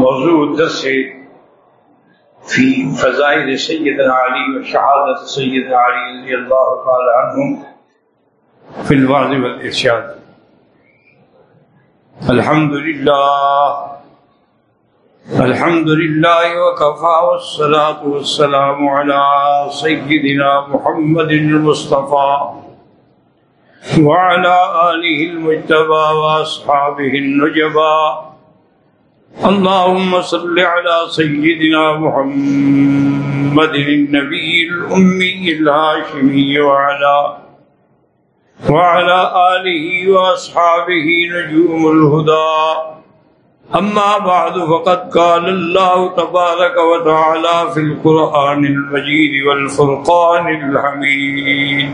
موضوع درس في فضائل سيدنا علي وشهادة سيدنا علي رضي الله تعالى عنهم في الوعظ والإرشاد الحمد لله الحمد لله وكفى والصلاة والسلام على سيدنا محمد المصطفى وعلى آله المجتبى وأصحابه النجبى اللهم صل على سيدنا محمد النبي الأمي الهاشمي وعلى وعلى آله وأصحابه نجوم الهدى. أما بعد، فقد قال الله تبارك وتعالى في القرآن المجيد والفرقان الحميد.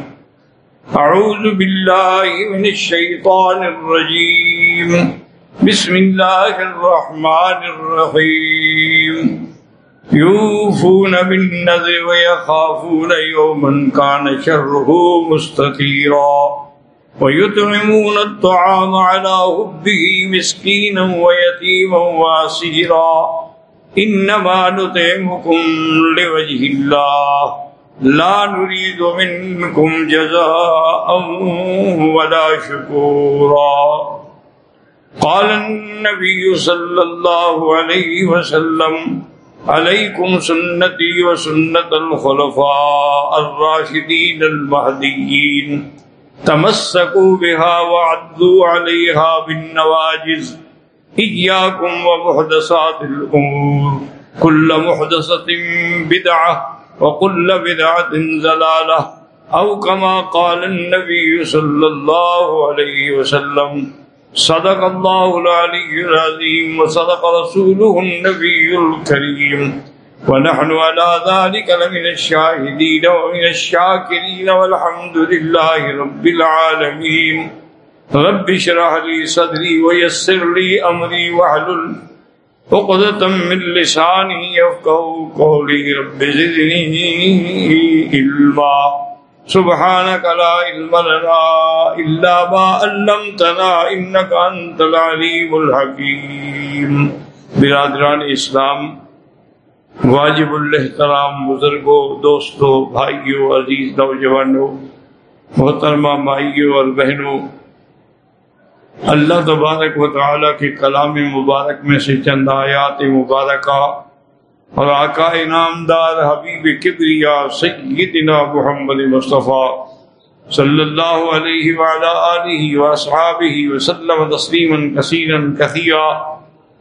أعوذ بالله من الشيطان الرجيم. بسم الله الرحمن الرحيم. يوفون بالنذر ويخافون يوما كان شره مستطيرا. ويطعمون الطعام على حبه مسكينا ويتيما واسيرا. إنما نطعمكم لوجه الله. لا نريد منكم جزاء ولا شكورا. قال النبي صلى الله عليه وسلم، عليكم سنتي وسنة الخلفاء الراشدين المهديين، تمسكوا بها وعدوا عليها بالنواجز إياكم ومحدثات الأمور، كل محدثة بدعة وكل بدعة زلالة أو كما قال النبي صلى الله عليه وسلم صدق الله العلي العظيم وصدق رسوله النبي الكريم ونحن على ذلك لمن الشاهدين ومن الشاكرين والحمد لله رب العالمين رب شرح لي صدري ويسر لي أمري وحلل عقدة من لساني يفقه قولي رب زدني علما سبحانك لا علم لنا إلا ما علمتنا إنك أنت العليم الحكيم. برادران اسلام، واجب الاحترام بزرگوں، دوستوں، بھائیوں، عزیز نوجوانوں، محترمہ مائیوں اور بہنوں، اللہ تبارک و تعالیٰ کے کلام مبارک میں سے چند آیات مبارکہ اور آقا انعامدار حبیب کبریا سیدنا محمد مصطفیٰ صلی اللہ علیہ وعلا آلہ واصحابہ وسلم تسلیما کثیرا کثیرا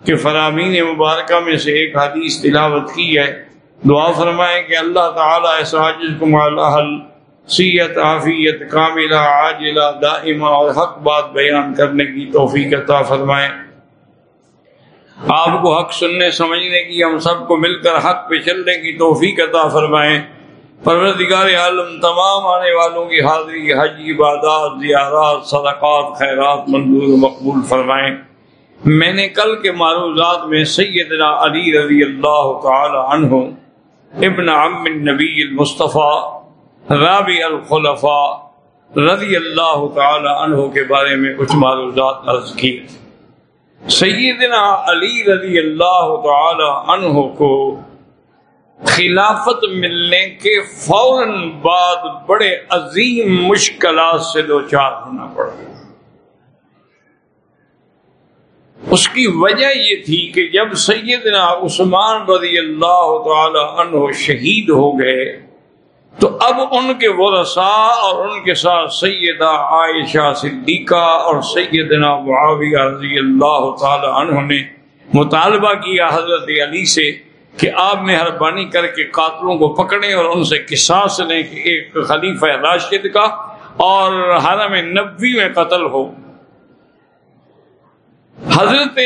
کے فرامین مبارکہ میں سے ایک حدیث تلاوت کی ہے۔ دعا فرمائیں کہ اللہ تعالیٰ ایسا عاجز کو مالاحل سیت، عافیت، کاملہ، عاجلہ، دائمہ اور حق بات بیان کرنے کی توفیق عطا فرمائیں آپ کو حق سننے، سمجھنے کی، ہم سب کو مل کر حق پہ چلنے کی توفیق عطا فرمائیں۔ پروردگار عالم، تمام آنے والوں کی حاضری، حج، عبادات، زیارات، صدقات، خیرات منظور مقبول فرمائیں۔ میں نے کل کے معروضات میں سیدنا علی رضی اللہ تعالی عنہ، ابن عم النبی المصطفیٰ، رابع الخلفاء رضی اللہ تعالی عنہ کے بارے میں کچھ معروضات عرض کی سیدنا علی رضی اللہ تعالی عنہ کو خلافت ملنے کے فوراً بعد بڑے عظیم مشکلات سے دو چار ہونا پڑا۔ اس کی وجہ یہ تھی کہ جب سیدنا عثمان رضی اللہ تعالی عنہ شہید ہو گئے تو اب ان کے ورثا اور ان کے ساتھ سیدہ عائشہ صدیقہ اور سیدنا معاویہ رضی اللہ تعالی عنہ نے مطالبہ کیا حضرت علی سے کہ آپ مہربانی کر کے قاتلوں کو پکڑیں اور ان سے قصاص لیں کہ ایک خلیفہ راشد کا اور حرم نبی میں قتل ہو۔ حضرت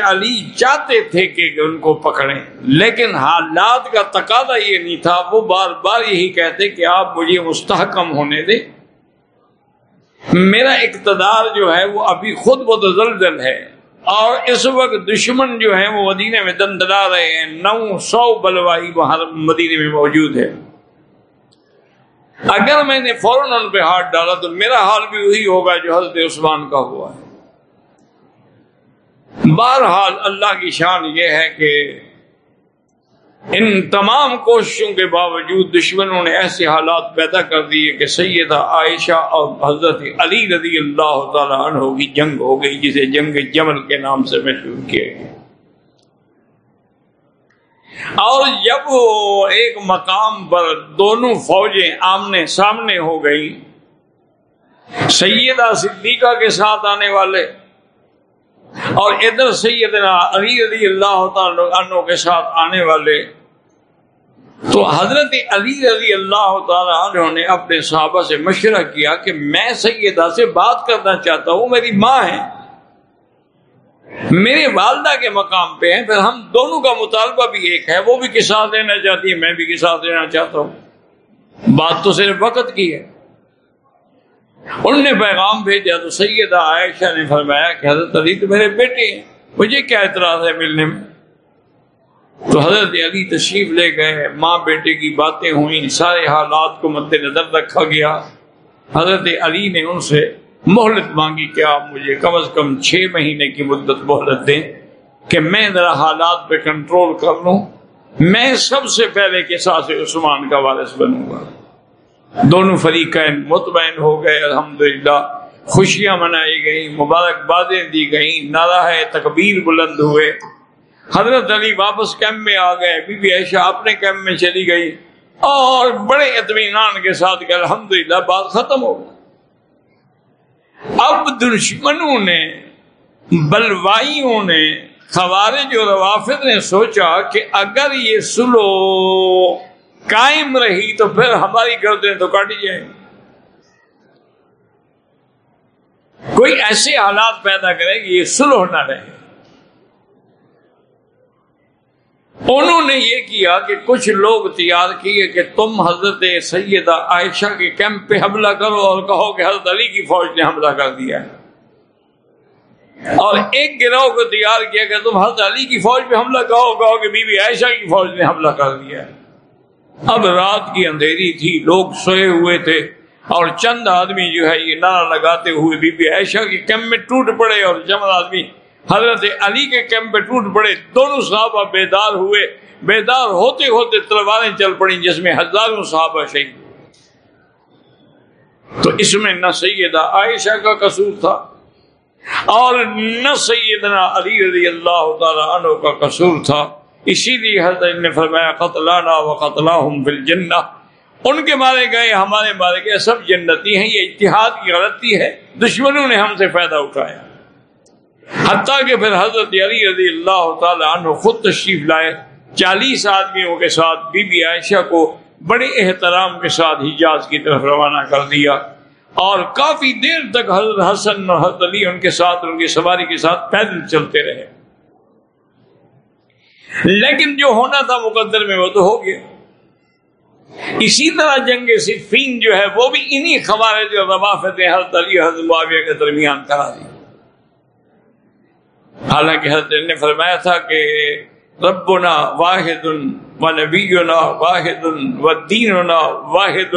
علی چاہتے تھے کہ ان کو پکڑیں، لیکن حالات کا تقاضا یہ نہیں تھا، وہ بار بار یہی کہتے کہ آپ مجھے مستحکم ہونے دیں۔ میرا اقتدار جو ہے وہ ابھی خود متزلزل ہے، اور اس وقت دشمن جو ہے وہ مدینے میں دن دلا رہے ہیں۔ نو سو بلوائی وہاں مدینے میں موجود ہے۔ اگر میں نے فوراً ان پہ ہاتھ ڈالا تو میرا حال بھی وہی ہوگا جو حضرت عثمان کا ہوا ہے۔ بہرحال اللہ کی شان یہ ہے کہ ان تمام کوششوں کے باوجود دشمنوں نے ایسے حالات پیدا کر دیے کہ سیدہ عائشہ اور حضرت علی رضی اللہ تعالیٰ عنہ کی جنگ ہو گئی، جسے جنگ جمل کے نام سے مشہور کیا گیا۔ اور جب وہ ایک مقام پر دونوں فوجیں آمنے سامنے ہو گئی سیدہ صدیقہ کے ساتھ آنے والے اور ادھر سیدنا علی رضی اللہ تعالیٰ کے ساتھ آنے والے، تو حضرت علی رضی اللہ تعالیٰ عنہ نے اپنے صحابہ سے مشورہ کیا کہ میں سیدہ سے بات کرنا چاہتا ہوں، میری ماں ہے۔ میرے والدہ کے مقام پہ ہیں، پھر ہم دونوں کا مطالبہ بھی ایک ہے، وہ بھی کس ساتھ لینا چاہتی ہے، میں بھی کس ساتھ لینا چاہتا ہوں۔ بات تو صرف وقت کی ہے۔ انہوں نے پیغام بھیجا تو سیدہ عائشہ نے فرمایا کہ حضرت علی تو میرے بیٹے ہیں، مجھے کیا اعتراض ہے ملنے میں؟ تو حضرت علی تشریف لے گئے، ماں بیٹے کی باتیں ہوئیں، سارے حالات کو مد نظر رکھا گیا۔ حضرت علی نے ان سے مہلت مانگی کہ آپ مجھے کم از کم چھ مہینے کی مدت مہلت دیں کہ میں ذرا حالات پہ کنٹرول کر لوں، میں سب سے پہلے کے ساتھ عثمان کا وارث بنوں گا۔ دونوں فریقین مطمئن ہو گئے، الحمدللہ، خوشیاں منائی گئیں، مبارکبادیں دی گئیں نعرہ تکبیر بلند ہوئے۔ حضرت علی واپس کیمپ میں آ گئے، بی بی عائشہ اپنے کیمپ میں چلی گئی۔ اور بڑے اطمینان کے ساتھ کہ الحمدللہ، بات ختم ہو گئی۔ اب دشمنوں نے، بلوائیوں نے، خوارج اور روافظ نے سوچا کہ اگر یہ سلو قائم رہی تو پھر ہماری گردیں تو کاٹی جائیں۔ کوئی ایسے حالات پیدا کرے کہ یہ سلو نہ رہے۔ انہوں نے یہ کیا کہ کچھ لوگ تیار کیے کہ تم حضرت سیدہ عائشہ کے کیمپ پہ حملہ کرو اور کہو کہ حضرت علی کی فوج نے حملہ کر دیا ہے۔ اور ایک گروہ کو تیار کیا کہ تم حضرت علی کی فوج پہ حملہ کہو کہو کہ بی بی عائشہ کی فوج نے حملہ کر دیا ہے۔ اب رات کی اندھیری تھی، لوگ سوئے ہوئے تھے اور چند آدمی جو ہے یہ نعرہ لگاتے ہوئے بی بی عائشہ کی کیمپ میں ٹوٹ پڑے اور چند آدمی حضرت علی کے کیمپ میں ٹوٹ پڑے۔ دونوں صحابہ بیدار ہوئے۔ بیدار ہوتے ہوتے تلواریں چل پڑی جس میں ہزاروں صحابہ شہید تو اس میں نہ سیدہ عائشہ کا قصور تھا اور نہ سیدنا علی رضی اللہ تعالی عنہ کا قصور تھا۔ اسی لیے حضرت نے فرمایا، قتلانا و قتلا جنہ ان کے مارے گئے، ہمارے مارے گئے، سب جنتی ہیں، یہ اتحاد کی غلطی ہے، دشمنوں نے ہم سے فائدہ اٹھایا۔ حتیٰ کہ پھر حضرت علی رضی اللہ تعالی عنہ خود تشریف لائے۔ چالیس آدمیوں کے ساتھ بی بی عائشہ کو بڑے احترام کے ساتھ حجاز کی طرف روانہ کر دیا۔ اور کافی دیر تک حضرت حسن اور حضرت علی ان کے ساتھ، ان کی سواری کے ساتھ پیدل چلتے رہے۔ لیکن جو ہونا تھا مقدر میں وہ تو ہو گیا۔ اسی طرح جنگ صفین جو ہے، وہ بھی انہی خوارج جو روافت حضرت علی حضرت معاویہ کے درمیان کرا دی۔ حالانکہ حضرت نے فرمایا تھا کہ ربنا واحد و نبینا واحد و دیننا واحد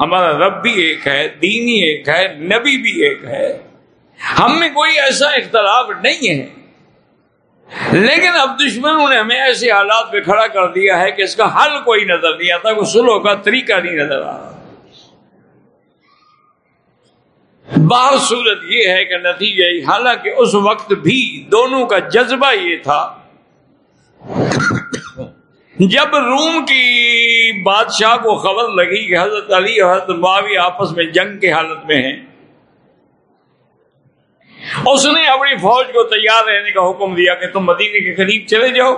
ہمارا رب بھی ایک ہے دینی ایک ہے، نبی بھی ایک ہے۔ ہم میں کوئی ایسا اختلاف نہیں ہے۔ لیکن اب دشمنوں نے ہمیں ایسے حالات پہ کھڑا کر دیا ہے کہ اس کا حل کوئی نظر نہیں آتا کوئی سلو کا طریقہ نہیں نظر آ رہا۔ باہر صورت یہ ہے کہ نتیجہ حالانکہ اس وقت بھی دونوں کا جذبہ یہ تھا۔ جب روم کی بادشاہ کو خبر لگی کہ حضرت علی اور حضرت معاوی آپس میں جنگ کی حالت میں ہیں اس نے اپنی فوج کو تیار رہنے کا حکم دیا کہ تم مدینے کے قریب چلے جاؤ۔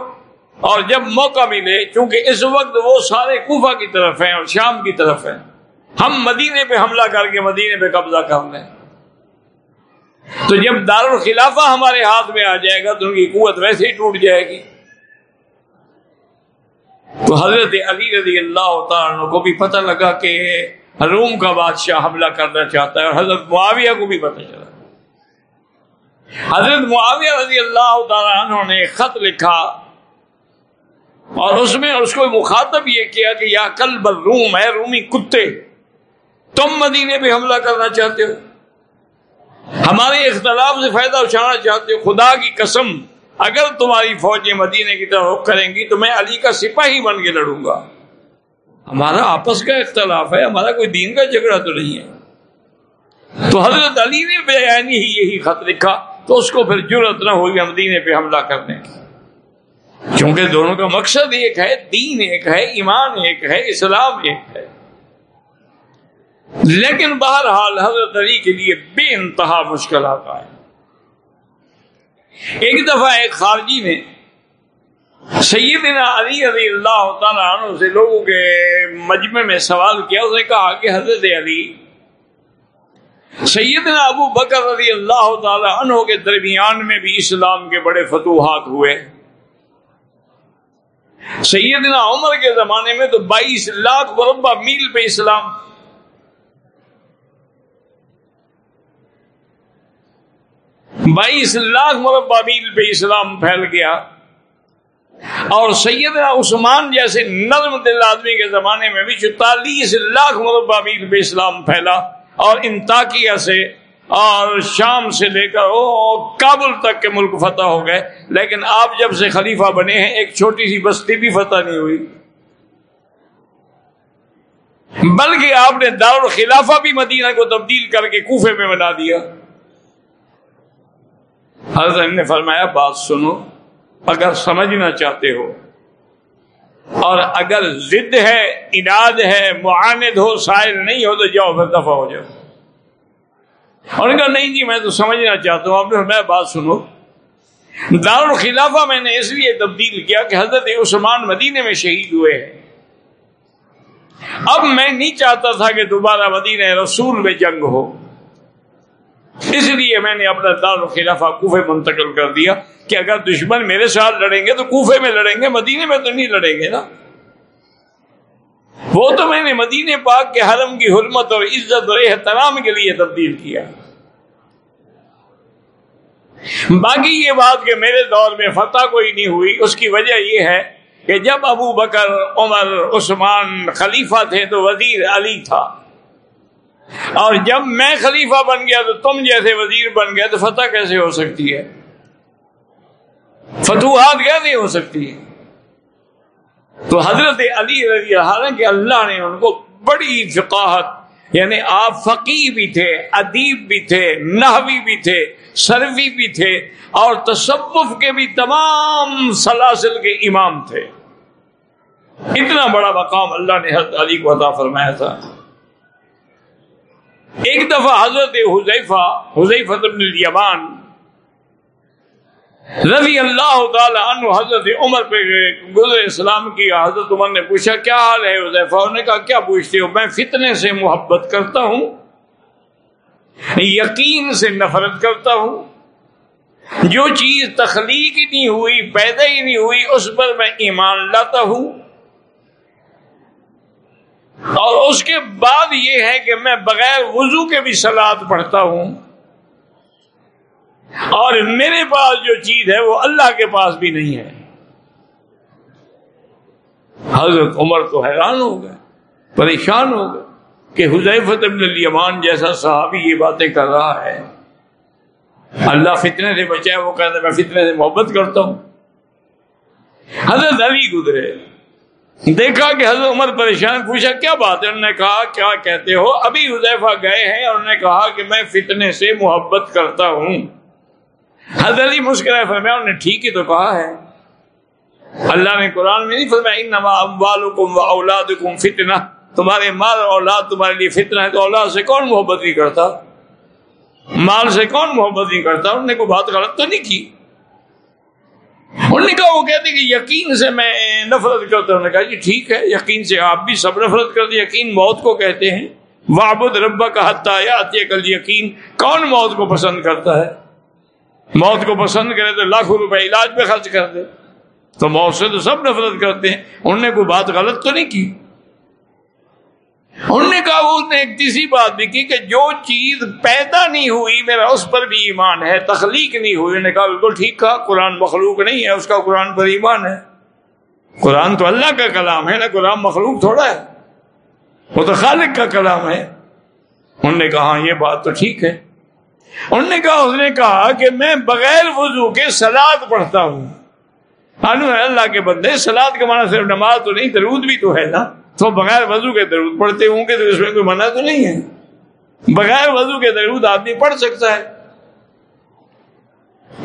اور جب موقع ملے، چونکہ اس وقت وہ سارے کوفہ کی طرف ہیں اور شام کی طرف ہیں، ہم مدینے پہ حملہ کر کے مدینے پہ قبضہ کر لیں۔ تو جب دار الخلافہ ہمارے ہاتھ میں آ جائے گا، تو ان کی قوت ویسے ہی ٹوٹ جائے گی۔ تو حضرت علی رضی اللہ تعالیٰ کو بھی پتہ لگا کہ روم کا بادشاہ حملہ کرنا چاہتا ہے اور حضرت معاویہ کو بھی پتہ چلا۔ حضرت معاویہ رضی اللہ تعالیٰ عنہ نے خط لکھا اور اس میں اس کو مخاطب یہ کیا کہ یا کل بل روم ہے رومی کتے، تم مدینے پہ حملہ کرنا چاہتے ہو؟ ہمارے اختلاف سے فائدہ اٹھانا چاہتے ہو؟ خدا کی قسم، اگر تمہاری فوجیں مدینے کی طرف رخ کریں گی تو میں علی کا سپاہی بن کے لڑوں گا۔ ہمارا آپس کا اختلاف ہے، ہمارا کوئی دین کا جھگڑا تو نہیں ہے۔ تو حضرت علی نے بیانی ہی یہی خط لکھا۔ تو اس کو پھر ضرورت نہ ہوئی مدینے پہ حملہ کرنے۔ کی چونکہ دونوں کا مقصد ایک ہے، دین ایک ہے، ایمان ایک ہے، اسلام ایک ہے۔ لیکن بہرحال حضرت علی کے لیے بے انتہا مشکلات آئے ایک دفعہ ایک خارجی نے سیدنا علی رضی اللہ تعالیٰ عنہ سے لوگوں کے مجمع میں سوال کیا، اس نے کہا کہ حضرت علی سیدنا ابو بکر رضی اللہ تعالی عنہ کے درمیان میں بھی اسلام کے بڑے فتوحات ہوئے۔ سیدنا عمر کے زمانے میں تو بائیس لاکھ مربع میل پہ اسلام۔ بائیس لاکھ مربع میل پہ اسلام پھیل گیا۔ اور سیدنا عثمان جیسے نرم دل آدمی کے زمانے میں بھی چالیس لاکھ مربع میل پہ اسلام پھیلا۔ اور انتاکیہ سے اور شام سے لے کر او کابل تک کے ملک فتح ہو گئے۔ لیکن آپ جب سے خلیفہ بنے ہیں، ایک چھوٹی سی بستی بھی فتح نہیں ہوئی۔ بلکہ آپ نے دارالخلافہ بھی مدینہ کو تبدیل کر کے کوفے میں بنا دیا۔ حضرت نے فرمایا، بات سنو، اگر سمجھنا چاہتے ہو اور اگر ضد ہے، اناد ہے، معاند ہو، سائل نہیں ہو، تو جاؤ پھر دفاع ہو جاؤ۔ اور کہا، نہیں جی میں تو سمجھنا چاہتا ہوں، آپ نے میں بات سنو۔ دار الخلافہ میں نے اس لیے تبدیل کیا کہ حضرت عثمان مدینے میں شہید ہوئے ہیں۔ اب میں نہیں چاہتا تھا کہ دوبارہ مدینہ رسول میں جنگ ہو۔ اس لیے میں نے اپنا دار الخلافہ کوفے منتقل کر دیا کہ اگر دشمن میرے ساتھ لڑیں گے تو کوفے میں لڑیں گے، مدینے میں تو نہیں لڑیں گے نا۔ وہ تو میں نے مدینے پاک کے حرم کی حرمت اور عزت اور احترام کے لیے تبدیل کیا۔ باقی یہ بات کہ میرے دور میں فتح کوئی نہیں ہوئی، اس کی وجہ یہ ہے کہ جب ابو بکر، عمر، عثمان خلیفہ تھے تو وزیر علی تھا۔ اور جب میں خلیفہ بن گیا تو تم جیسے وزیر بن گئے تو فتح کیسے ہو سکتی ہے؟ فتوحات کیسے ہو سکتی؟ ہے تو حضرت علی رضی حالانکہ اللہ نے ان کو بڑی فقاہت یعنی آپ فقی بھی تھے، ادیب بھی تھے، نحوی بھی تھے، سروی بھی تھے اور تصوف کے بھی تمام سلاسل کے امام تھے۔ اتنا بڑا مقام اللہ نے حضرت علی کو عطا فرمایا تھا۔ ایک دفعہ حضرت حضیفہ حضیفہ بن الیمان رضی اللہ تعالی عنہ حضرت عمر پہ گزر اسلام کی حضرت عمر نے پوچھا، کیا حال ہے حضیفہ نے کہا، کیا پوچھتے ہو؟ میں فتنے سے محبت کرتا ہوں، یقین سے نفرت کرتا ہوں، جو چیز تخلیق ہی نہیں ہوئی، پیدا ہی نہیں ہوئی، اس پر میں ایمان لاتا ہوں اور اس کے بعد یہ ہے کہ میں بغیر وضو کے بھی سلاد پڑھتا ہوں۔ اور میرے پاس جو چیز ہے وہ اللہ کے پاس بھی نہیں ہے۔ حضرت عمر تو حیران ہو گئے، پریشان ہو گئے کہ حضیفت ابن الیمان جیسا صحابی یہ باتیں کر رہا ہے۔ اللہ فتنے سے بچائے وہ کہتا میں فتنے سے محبت کرتا ہوں۔ حضرت علی گزرے۔ دیکھا کہ حضرت عمر پریشان، پوچھا، کیا بات ہے؟ انہوں نے کہا، کیا کہتے ہو؟ ابھی حضیفہ گئے ہیں اور انہوں نے کہا کہ میں فتنے سے محبت کرتا ہوں۔ حضرت علی مسکرائے فرمایا، انہوں نے ٹھیک ہی تو کہا ہے۔ اللہ نے قرآن میں نہیں فرمایا، انما اموالکم و اولادکم فتنہ۔ تمہارے مال اور اولاد تمہارے لیے فتنہ ہے، تو اولاد سے کون محبت نہیں کرتا؟ مال سے کون محبت نہیں کرتا؟ انہوں نے کوئی بات غلط تو نہیں کی؟ انہوں نے کہا وہ کہتے کہ یقین سے میں نفرت کرتا ہوں۔ نے کہا جی ٹھیک ہے، یقین سے آپ بھی سب نفرت کرتے یقین موت کو کہتے ہیں۔ وابد ربا کا حتیٰ یا کل یقین کون موت کو پسند کرتا ہے؟ موت کو پسند کرے تو لاکھوں روپے علاج پہ خرچ کر دے۔ تو موت سے تو سب نفرت کرتے ہیں۔ انہوں نے کوئی بات غلط تو نہیں کی؟ انہوں نے کہا وہ نے ایک تیسری بات بھی کی کہ جو چیز پیدا نہیں ہوئی میرا اس پر بھی ایمان ہے، تخلیق نہیں ہوئی۔ انہوں نے کہا بالکل ٹھیک کہا، قرآن مخلوق نہیں ہے، اس کا قرآن پر ایمان ہے۔ قرآن تو اللہ کا کلام ہے نا قرآن مخلوق تھوڑا ہے۔ وہ تو خالق کا کلام ہے۔ انہوں نے کہا ہاں، یہ بات تو ٹھیک ہے۔ انہوں نے کہا، اس نے کہا کہ میں بغیر وضو کے سلاد پڑھتا ہوں۔ اللہ کے بندے، سلاد کا معنی صرف نماز تو نہیں، درود بھی تو ہے نا۔ تو بغیر وضو کے درود پڑھتے ہوں گے تو اس میں کوئی منع تو نہیں ہے؟ بغیر وضو کے درود آدمی پڑھ سکتا ہے۔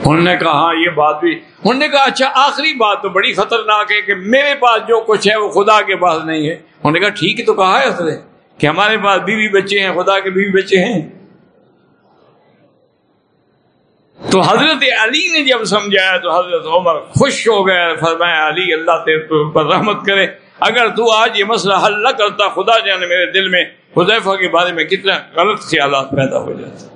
انہوں نے کہا ہاں یہ بات بھی۔ انہوں نے کہا اچھا آخری بات تو بڑی خطرناک ہے کہ میرے پاس جو کچھ ہے وہ خدا کے پاس نہیں ہے۔ انہوں نے کہا، ٹھیک تو کہا ہے اس نے کہ ہمارے پاس بیوی بچے ہیں، خدا کے بیوی بچے ہیں۔ تو حضرت علی نے جب سمجھایا تو حضرت عمر خوش ہو گئے، فرمایا، علی، اللہ پر رحمت کرے۔ اگر تو آج یہ مسئلہ حل نہ کرتا خدا جانے میرے دل میں، حذیفہ کے بارے میں کتنا غلط خیالات پیدا ہو جاتے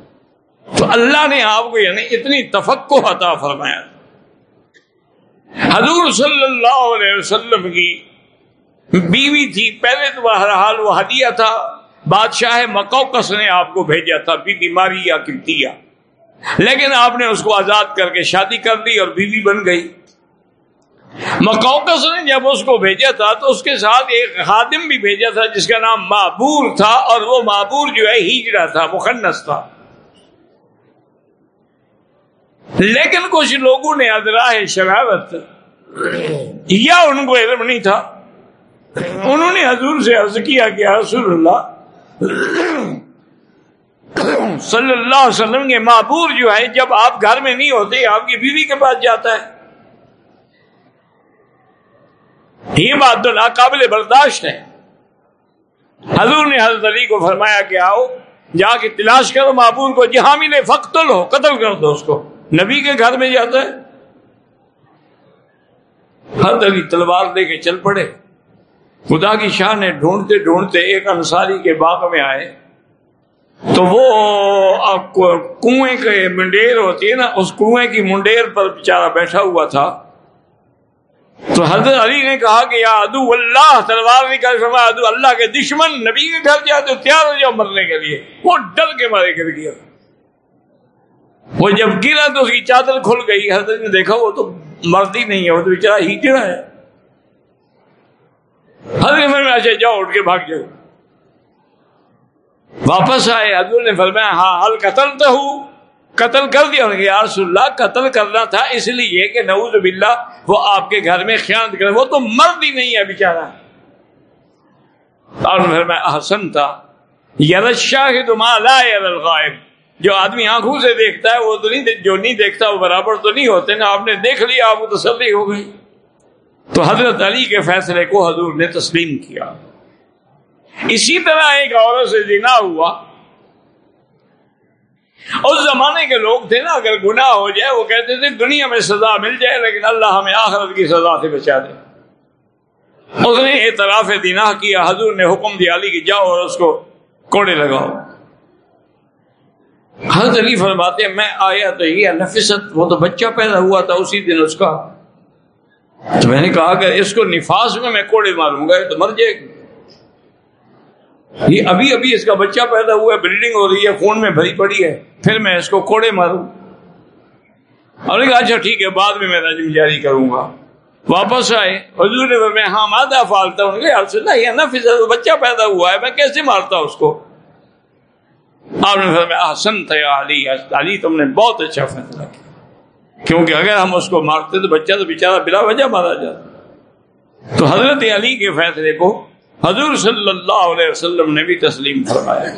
تو اللہ نے آپ کو یعنی اتنی تفقو عطا فرمایا۔ حضور صلی اللہ علیہ وسلم کی بیوی تھی، پہلے تو بہرحال وہ ہدیہ تھا۔ بادشاہ مکوکس نے آپ کو بھیجا تھا بی بیماری یا کتیا۔ لیکن آپ نے اس کو آزاد کر کے شادی کر دی اور بیوی بن گئی۔ مکوکس نے جب اس کو بھیجا تھا تو اس کے ساتھ ایک خادم بھی بھیجا تھا جس کا نام معبور تھا اور وہ معبور جو ہے ہیجڑا تھا مخنس تھا۔ لیکن کچھ لوگوں نے ادراہ شرارت یا ان کو علم نہیں تھا۔ انہوں نے حضور سے عرض کیا کہ رسول اللہ، صلی اللہ علیہ وسلم کے معبور جو ہے جب آپ گھر میں نہیں ہوتے، آپ کی بیوی کے پاس جاتا ہے۔ یہ بات تو ناقابل برداشت ہے۔ حضور نے حضرت علی کو فرمایا کہ آؤ، جا کے تلاش کرو معبور کو جہاں ملے فخت لو قتل کر دو اس کو۔ نبی کے گھر میں جاتا ہے۔ حضرت علی تلوار دے کے چل پڑے۔ خدا کی شاہ نے ڈھونڈتے ڈھونڈتے ایک انصاری کے باغ میں آئے۔ تو وہ کنویں کے منڈیر ہوتی ہے نا، اس کنویں کی منڈیر پر بےچارا بیٹھا ہوا تھا۔ تو حضرت علی نے کہا کہ یا ادو اللہ، تلوار نکال فرمایا ادو اللہ کے دشمن نبی کے گھر جاتے تیار ہو جاؤ مرنے کے لیے۔ وہ ڈر کے مارے گر گیا۔ وہ جب گرا تو اس کی چادر کھل گئی۔ حضرت نے دیکھا، وہ تو مرد ہی نہیں ہے، وہ تو بےچارا ہی گرا ہے۔ حضرت میں اچھا جاؤ، اٹھ کے بھاگ جاؤ۔ واپس آئے حضور نے فرمایا ہاں حل قتل تو ہوں قتل کر دیا انہوں نے یا رسول اللہ، قتل کرنا تھا اس لیے کہ نعوذ باللہ وہ آپ کے گھر میں خیانت کرے، وہ تو مرد ہی نہیں ہے بیچارہ۔ اور میں احسن تھا یرشاہ لا الغائب۔ جو آدمی آنکھوں سے دیکھتا ہے، وہ تو نہیں جو نہیں دیکھتا، وہ برابر تو نہیں ہوتے نا، آپ نے دیکھ لیا، آپ کو تسلی ہو گئی تو حضرت علی کے فیصلے کو حضور نے تسلیم کیا۔ اسی طرح ایک عورت سے جنا ہوا۔ اس زمانے کے لوگ تھے نا، اگر گناہ ہو جائے، وہ کہتے تھے، دنیا میں سزا مل جائے، لیکن اللہ ہمیں آخرت کی سزا سے بچا دے۔ اس نے اعتراف دینا کیا، حضور نے حکم دیا، علی کی جاؤ اور اس کو کوڑے لگاؤ۔ حضرت علی فرماتے، میں آیا تو یہ نفست، وہ تو بچہ پیدا ہوا تھا، اسی دن اس کا۔ تو میں نے کہا کہ اس کو نفاس میں میں کوڑے ماروں گا تو مر جائے گا یہ ابھی ابھی اس کا بچہ پیدا ہوا ہے بلیڈنگ ہو رہی ہے، خون میں بھری پڑی ہے، پھر میں اس کو کوڑے ماروں۔ اور نے کہا اچھا ٹھیک ہے، بعد میں میں رجم جاری کروں گا۔ واپس آئے، حضور نے ہاں، میں ہاں مادہ فالتا ہوں۔ اللہ، یہ نا فضا بچہ پیدا ہوا ہے، میں کیسے مارتا اس کو؟ آپ نے فرمایا احسن تھا علی علی تم نے بہت اچھا فیصلہ کیا۔ کیونکہ اگر ہم اس کو مارتے تو بچہ تو بیچارہ بلا وجہ مارا جاتا۔ تو حضرت علی کے فیصلے کو حضور صلی اللہ علیہ وسلم نے بھی تسلیم فرمایا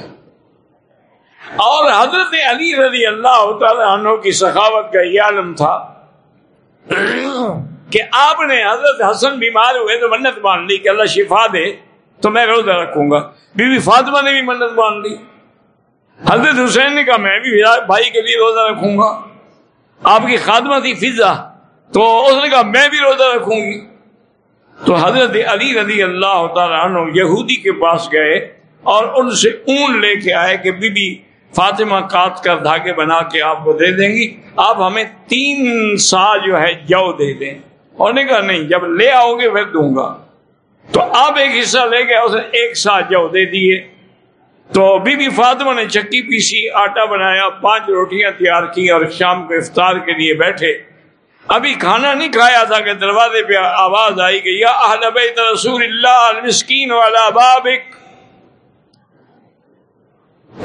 اور حضرت علی رضی اللہ تعالیٰ عنہ کی سخاوت کا یہ عالم تھا کہ آپ نے حضرت حسن بیمار ہوئے تو منت مان لی کہ اللہ شفا دے تو میں روزہ رکھوں گا۔ بی بی فاطمہ نے بھی منت مان لی۔ حضرت حسین نے کہا، میں بھی بھائی کے لیے روزہ رکھوں گا۔ آپ کی خاتمہ تھی فضا، تو اس نے کہا، میں بھی روزہ رکھوں گی۔ تو حضرت علی رضی اللہ تعالیٰ عنہ یہودی کے پاس گئے اور ان سے اون لے کے آئے کہ بی بی، فاطمہ کاٹ کر دھاگے بنا کے آپ کو دے دیں گی، آپ ہمیں تین سا جو ہے جو دے دیں۔ اور نے کہا، نہیں، جب لے آؤ گے پھر دوں گا۔ تو آپ ایک حصہ لے گئے اسے ایک سا جو دے دیے۔ تو بی بی فاطمہ نے چکی پیسی، آٹا بنایا، پانچ روٹیاں تیار کی اور شام کو افطار کے لیے بیٹھے۔ ابھی کھانا نہیں کھایا تھا کہ دروازے پہ آواز آئی کہ یا اہل بیت رسول اللہ المسکین والا بابک۔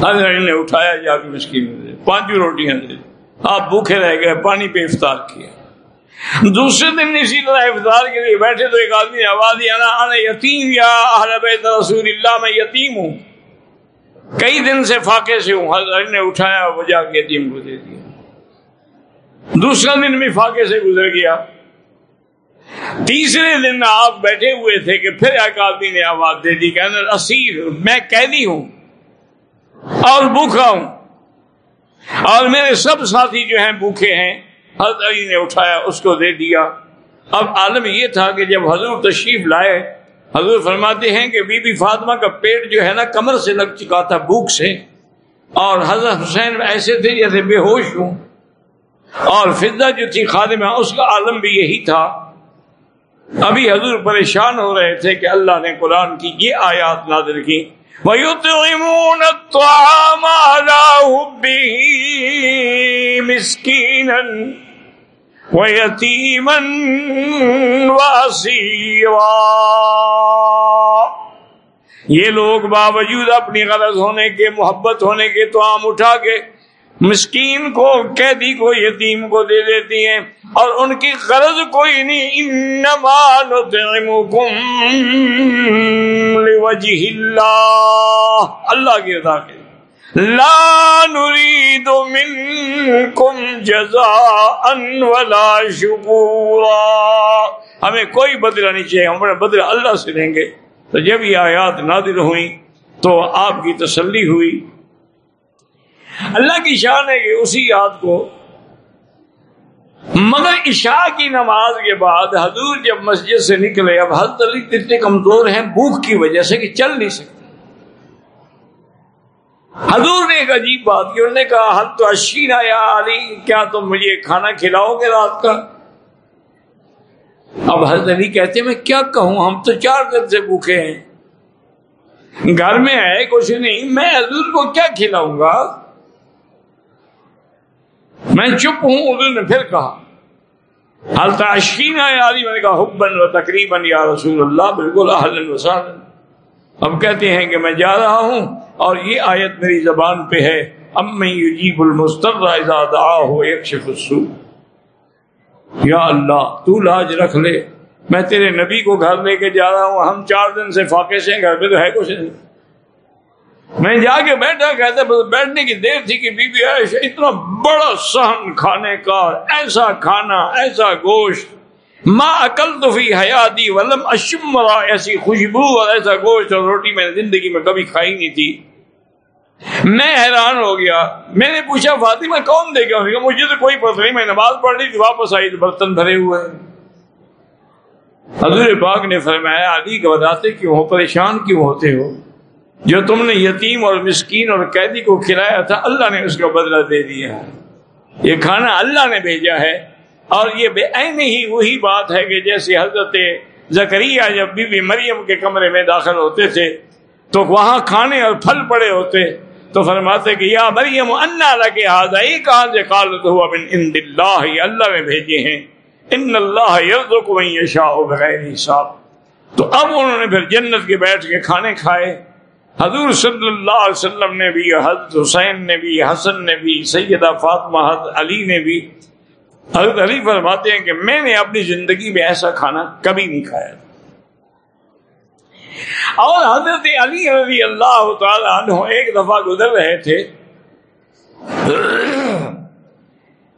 حضرت نے اٹھایا جا کے مسکین پانچ روٹیاں دے آپ بھوکے رہ گئے، پانی پہ افطار کیا دوسرے دن اسی طرح افطار کے لیے بیٹھے تو ایک آدمی آواز دیا نا انا یتیم یا اہل بیت رسول اللہ، میں یتیم ہوں۔ کئی دن سے فاقے سے ہوں، حضرت نے اٹھایا، وہ جا کے یتیم کو دے دیا۔ دوسرا دن بھی فاقے سے گزر گیا۔ تیسرے دن آپ بیٹھے ہوئے تھے کہ پھر ایک آدمی نے آواز دے دی کہ اسیر، میں قیدی ہوں اور بھوکا ہوں۔ اور میرے سب ساتھی جو ہیں بھوکے ہیں، حضرت علی نے اٹھایا، اس کو دے دیا۔ اب عالم یہ تھا کہ جب حضور تشریف لائے، حضور فرماتے ہیں کہ بی بی فاطمہ کا پیٹ جو ہے نا، کمر سے لگ چکا تھا، بھوک سے۔ اور حضرت حسین ایسے تھے جیسے بے ہوش ہوں۔ اور فضا جو تھی خادمہ، اس کا عالم بھی یہی تھا۔ ابھی حضور پریشان ہو رہے تھے کہ اللہ نے قرآن کی یہ آیات نادر کی۔ وَيُطْعِمُونَ الطَّعَامَ عَلَى حُبِّهِ مِسْكِينًا وَيَتِيمًا وَأَسِيرًا۔ یہ لوگ باوجود اپنی غرض ہونے کے، محبت ہونے کے تو عام اٹھا کے مسکین کو، قیدی کو، یتیم کو دے دیتی ہیں۔ اور ان کی غرض کوئی نہیں، انما نطعمکم لوجہ اللہ۔ اللہ کی رضا کے لا نريد منكم جزاء ولا شکورا۔ ہمیں کوئی بدلہ نہیں چاہیے ہمارا بدلہ اللہ سے دیں گے۔ تو جب یہ آیات نادر ہوئی تو آپ کی تسلی ہوئی۔ اللہ کی شان ہے کہ اسی یاد کو۔ مگر عشاء کی نماز کے بعد حضور جب مسجد سے نکلے، اب حضرت علی اتنے کمزور ہیں، بھوک کی وجہ سے کہ چل نہیں سکتے۔ حضور نے ایک عجیب بات کی، انہوں نے کہا حل تو اشین یا علی، کیا تم مجھے کھانا کھلاؤ گے رات کا؟ اب حضرت علی کہتے، میں کیا کہوں، ہم تو چار دن سے بھوکے ہیں۔ گھر میں ہے، کچھ نہیں، میں حضور کو کیا کھلاؤں گا؟ میں چپ ہوں انہوں نے پھر کہا حل تشکین میں نے کہا حبن و تقریباً یا رسول اللہ، بالکل اہل وسلم اب کہتے ہیں کہ میں جا رہا ہوں اور یہ آیت میری زبان پہ ہے۔ اب میں یجیب المستر اذا دعاہ یکشف السوء۔ یا اللہ، تو لاج رکھ لے۔ میں تیرے نبی کو گھر لے کے جا رہا ہوں، ہم چار دن سے فاقے سے گھر پہ تو ہے کچھ نہیں۔ میں جا کے بیٹھا، کہتا بیٹھنے کی دیر تھی کہ بی بی عائشہ اتنا بڑا سہن کھانے کا، ایسا کھانا، ایسا گوشت ماں عقل تو فی حیاتی ولم اشم ایسی خوشبو اور ایسا گوشت اور روٹی میں نے زندگی میں کبھی کھائی نہیں تھی۔ میں حیران ہو گیا۔ میں نے پوچھا، فاطمہ، کون دے گا؟ مجھے تو کوئی پتہ نہیں، میں نماز پڑھ رہی تھی، واپس آئی تو برتن بھرے ہوئے۔ حضور پاک نے فرمایا، علی کو بتاتے کیوں ہو، پریشان کیوں ہوتے ہو؟ جو تم نے یتیم اور مسکین اور قیدی کو کھلایا تھا، اللہ نے اس کا بدلہ دے دیا ہے۔ یہ کھانا اللہ نے بھیجا ہے۔ اور یہ بے عین ہی وہی بات ہے کہ جیسے حضرت زکریہ جب بی بی مریم کے کمرے میں داخل ہوتے تھے، تو وہاں کھانے اور پھل پڑے ہوتے۔ تو فرماتے کہ یا مریم، انا لگے ہاضا یہ کہاں سے قالت ہوا من ان اللہ اللہ نے بھیجے ہیں۔ ان اللہ یرزق من یشاء بغیر حساب۔ تو اب انہوں نے پھر جنت کے بیٹھ کے کھانے کھائے۔ حضور صلی اللہ علیہ وسلم نے بھی، حضرت حسین نے بھی، حسن نے بھی، سیدہ فاطمہ، حضرت علی نے بھی۔ حضرت علی فرماتے ہیں کہ میں نے اپنی زندگی میں ایسا کھانا کبھی نہیں کھایا۔ اور حضرت علی رضی اللہ تعالی عنہ ایک دفعہ گزر رہے تھے۔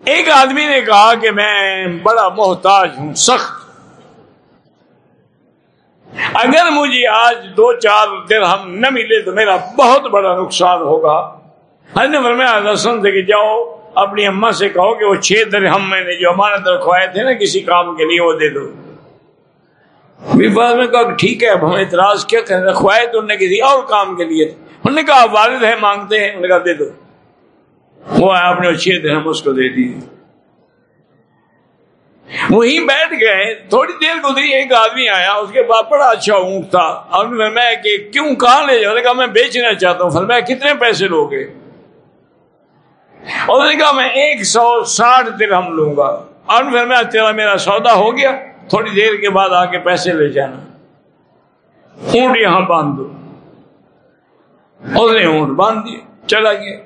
ایک آدمی نے کہا کہ میں بڑا محتاج ہوں، سخت۔ اگر مجھے آج دو چار درہم نہ ملے تو میرا بہت بڑا نقصان ہوگا۔ رسم سے کہ جاؤ، اپنی اما سے کہو کہ وہ چھ درہم میں نے جو امانت رکھوائے تھے نا، کسی کام کے لیے وہ دے دو۔ میں کہا، ٹھیک ہے، اب ہم اعتراض کیا کریں رکھوائے تو انہوں نے کسی اور کام کے لیے انہوں نے کہا والد ہے مانگتے ہیں، انہوں نے کہا، دے دو۔ وہ آپ نے چھ درہم اس کو دے دی وہیں بیٹھ گئے، تھوڑی دیر گزری، ایک آدمی آیا، اس کے بعد بڑا اچھا اونٹ تھا۔ اور میں کہ کیوں، کہاں لے جاؤ؟ کہا، میں بیچنا چاہتا ہوں۔ پھر میں کتنے پیسے لو گے؟ اور نے کہا، میں ایک سو ساٹھ دن ہم لوں گا۔ اور پھر میں تیرا میرا سودا ہو گیا، تھوڑی دیر کے بعد آ کے پیسے لے جانا۔ اونٹ یہاں باندھ دو اس نے اونٹ باندھ دیا، چلا گیا۔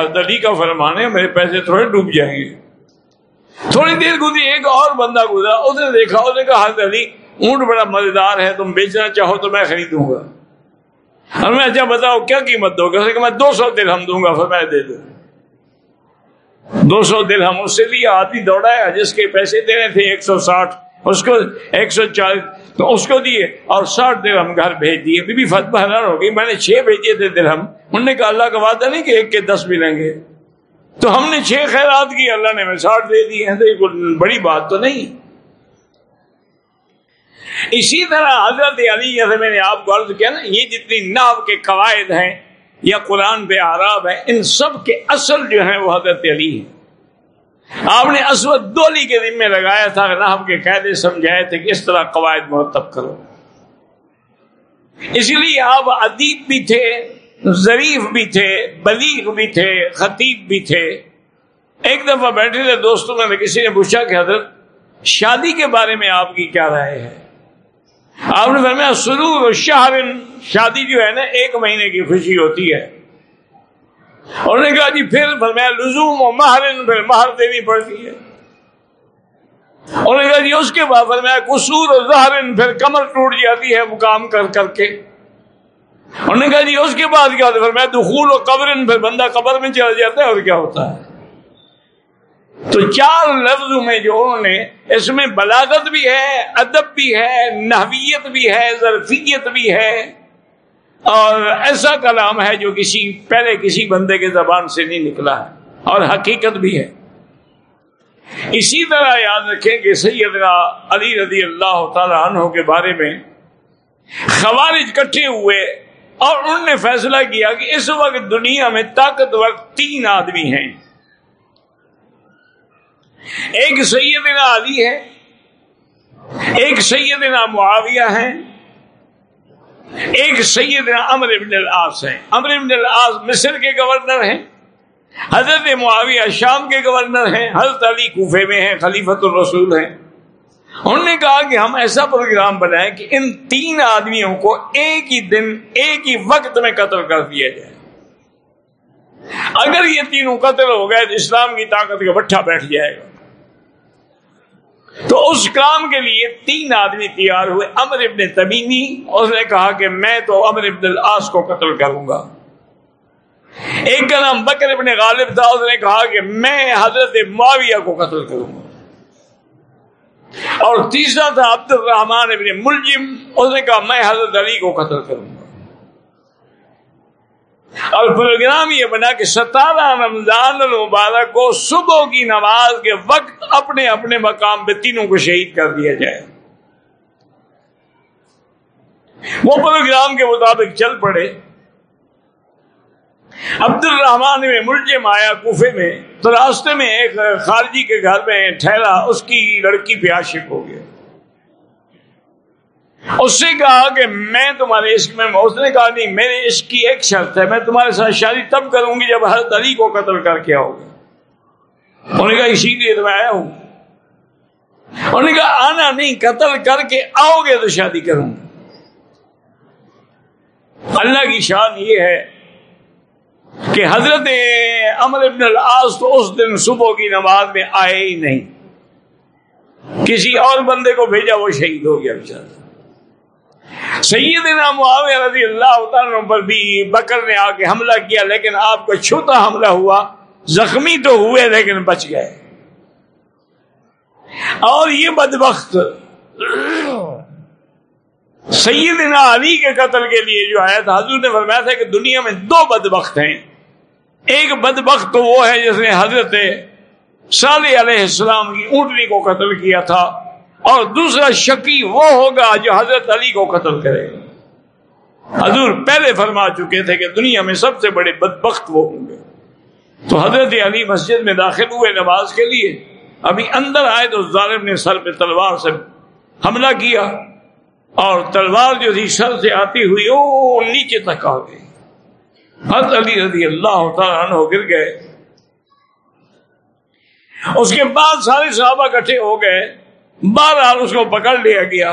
حضرت علی کا فرمان ہے، میرے پیسے تھوڑے ڈوب جائیں گے۔ تھوڑی دیر گزری، ایک اور بندہ گزرا، اس نے دیکھا، اس نے کہا، حضرت علی، اونٹ بڑا مزیدار ہے، تم بیچنا چاہو تو میں خریدوں گا۔ اور میں اچھا بتاؤ، کیا قیمت دو گا کہ میں دو سو دل ہم دوں گا، پھر میں دے دوں۔ دو سو دل ہم اس سے لیا آدمی دوڑایا، جس کے پیسے دینے تھے، ایک سو ساٹھ، اس کو ایک سو چالیس، تو اس کو دیے اور ساٹھ دل ہم گھر بھیج دیے۔ بی بی فتح حیران ہو گئی، میں نے چھ بھیجے تھے دل ہم۔ انہوں نے کہا، اللہ کا وعدہ نہیں کہ ایک کے دس ملیں گے۔ تو ہم نے چھ خیرات کی، اللہ نے میں ساٹھ دے دی ہیں، تو یہ بڑی بات تو نہیں۔ اسی طرح حضرت علی جیسے میں نے آپ کو عرض کیا نا، یہ جتنی ناو کے قواعد ہیں یا قرآن پہ آراب ہے ان سب کے اصل جو ہیں وہ حضرت علی ہیں۔ آپ نے اسود دولی کے ذمے لگایا تھا نحو کے قیدے سمجھائے تھے کہ اس طرح قواعد مرتب کرو۔ اسی لیے آپ ادیب بھی تھے ظریف بھی تھے، بلیغ بھی تھے، خطیب بھی تھے۔ ایک دفعہ بیٹھے تھے دوستوں میں، کسی نے پوچھا کہ حضرت، شادی کے بارے میں آپ کی کیا رائے ہے؟ آپ نے فرمایا، سرور شہر، شادی جو ہے نا، ایک مہینے کی خوشی ہوتی ہے۔ اور نے کہا جی پھر فرمایا، لزوم و مہر، پھر مہر دینی پڑتی ہے۔ اور نے کہا جی اس کے بعد فرمایا، قصور و زہر، پھر کمر ٹوٹ جاتی ہے، وہ کام کر کر کے۔ انہوں نے کہا جی اس کے بعد کیا ہوتا ہے؟ دخول و قبر پھر بندہ قبر میں چلا جاتا ہے اور کیا ہوتا ہے؟ تو چار لفظوں میں جو انہوں نے، اس میں بلاغت بھی ہے، ادب بھی ہے، نحویت بھی ہے، ظرفیت بھی ہے، اور ایسا کلام ہے جو کسی، پہلے کسی بندے کے زبان سے نہیں نکلا ہے، اور حقیقت بھی ہے۔ اسی طرح یاد رکھیں کہ سیدنا علی رضی اللہ تعالی عنہ کے بارے میں خوارج کٹھے ہوئے اور انہوں نے فیصلہ کیا کہ اس وقت دنیا میں طاقتور تین آدمی ہیں۔ ایک سیدنا علی ہے ایک سیدنا معاویہ ہے ایک سیدنا امر ابن العاص ہے امر ابن العاص مصر کے گورنر ہیں، حضرت معاویہ شام کے گورنر ہیں، حضرت علی کوفے میں ہیں خلیفت الرسول ہیں۔ انہوں نے کہا کہ ہم ایسا پروگرام بنائیں کہ ان تین آدمیوں کو ایک ہی دن، ایک ہی وقت میں قتل کر دیا جائے۔ اگر یہ تینوں قتل ہو گئے تو اسلام کی طاقت کا بٹھا بیٹھ جائے گا۔ تو اس کام کے لیے تین آدمی تیار ہوئے امر ابن تمیمی اس نے کہا کہ میں تو امر ابن العاص کو قتل کروں گا۔ ایک کا نام بکر ابن غالب تھا، اس نے کہا کہ میں حضرت معاویہ کو قتل کروں گا۔ اور تیسرا تھا عبد الرحمان ابن ملجم، اس نے کہا میں حضرت علی کو قتل کروں گا۔ اور پروگرام یہ بنا کہ ستارہ رمضان المبارک کو صبح کی نماز کے وقت اپنے اپنے مقام پہ تینوں کو شہید کر دیا جائے۔ وہ پروگرام کے مطابق چل پڑے۔ عبد الرحمان میں ملجم آیا کوفے میں، تو راستے میں ایک خارجی کے گھر میں ٹھہرا، اس کی لڑکی پہ عاشق ہو گیا۔ اس سے کہا کہ میں تمہارے عشق میں اس نے کہا، نہیں، میرے عشق کی ایک شرط ہے، میں تمہارے ساتھ شادی تب کروں گی جب حضرت علی کو قتل کر کے آؤ گے انہوں نے کہا، اسی لیے تو میں آیا ہوں۔ انہوں نے کہا، آنا نہیں، قتل کر کے آؤ گے تو شادی کروں گا۔ اللہ کی شان یہ ہے کہ حضرت امر ابن العاص تو اس دن صبح کی نماز میں آئے ہی نہیں۔ کسی اور بندے کو بھیجا، وہ شہید ہو گیا بیچارہ۔ سیدنا معاویہ رضی اللہ تعالیٰ پر بھی بکر نے آ کے حملہ کیا، لیکن آپ کو چھوٹا حملہ ہوا، زخمی تو ہوئے لیکن بچ گئے۔ اور یہ بدبخت سیدنا علی کے قتل کے لیے جو آیا تھا حضور نے فرمایا تھا کہ دنیا میں دو بدبخت ہیں۔ ایک بدبخت تو وہ ہے جس نے حضرت صالح علیہ السلام کی اونٹنی کو قتل کیا تھا اور دوسرا شکی وہ ہوگا جو حضرت علی کو قتل کرے گا۔ حضور پہلے فرما چکے تھے کہ دنیا میں سب سے بڑے بدبخت وہ ہوں گے۔ تو حضرت علی مسجد میں داخل ہوئے نماز کے لیے ابھی اندر آئے تو ظالم نے سر پہ تلوار سے حملہ کیا اور تلوار جو تھی سر سے آتی ہوئی او نیچے تک آ گئی۔ حضرت علی رضی اللہ تعالیٰ عنہ گر گئے۔ اس کے بعد سارے صحابہ کٹھے ہو گئے۔ بہرحال اس کو پکڑ لیا گیا۔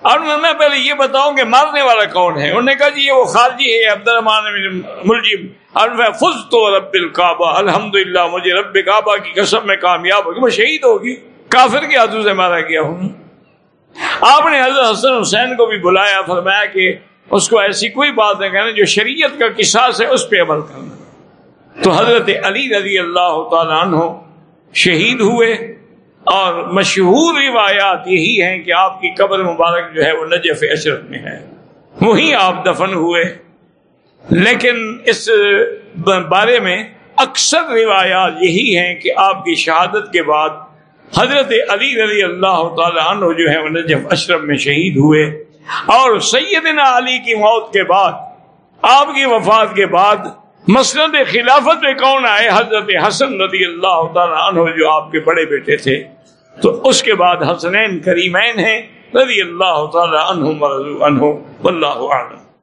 اور میں پہلے یہ بتاؤں کہ مارنے والا کون ہے؟ انہوں نے کہا جی یہ وہ خارجی ہے عبد الرحمان ملجم۔ اور میں فز تو رب الکعبہ الحمد للہ مجھے رب کعبہ کی قسم میں کامیاب ہوگی میں شہید ہوگی کافر کے ہاتھوں سے مارا گیا ہوں۔ آپ نے حضرت حسن حسین کو بھی بلایا، فرمایا کہ اس کو ایسی کوئی بات نہیں کہنا جو شریعت کا قصاص ہے اس پہ عمل کرنا۔ تو حضرت علی رضی اللہ تعالیٰ عنہ شہید ہوئے اور مشہور روایات یہی ہیں کہ آپ کی قبر مبارک جو ہے وہ نجف اشرف میں ہے۔ وہیں آپ دفن ہوئے۔ لیکن اس بارے میں اکثر روایات یہی ہیں کہ آپ کی شہادت کے بعد حضرت علی رضی اللہ تعالی عنہ جو ہے وہ نجف اشرف میں شہید ہوئے۔ اور سیدنا علی کی موت کے بعد، آپ کی وفات کے بعد، مسند خلافت میں کون آئے؟ حضرت حسن رضی اللہ تعالیٰ عنہ جو آپ کے بڑے بیٹے تھے۔ تو اس کے بعد حسنین کریمین ہیں، رضی اللہ تعالیٰ عنہ عنہ واللہ اعلم۔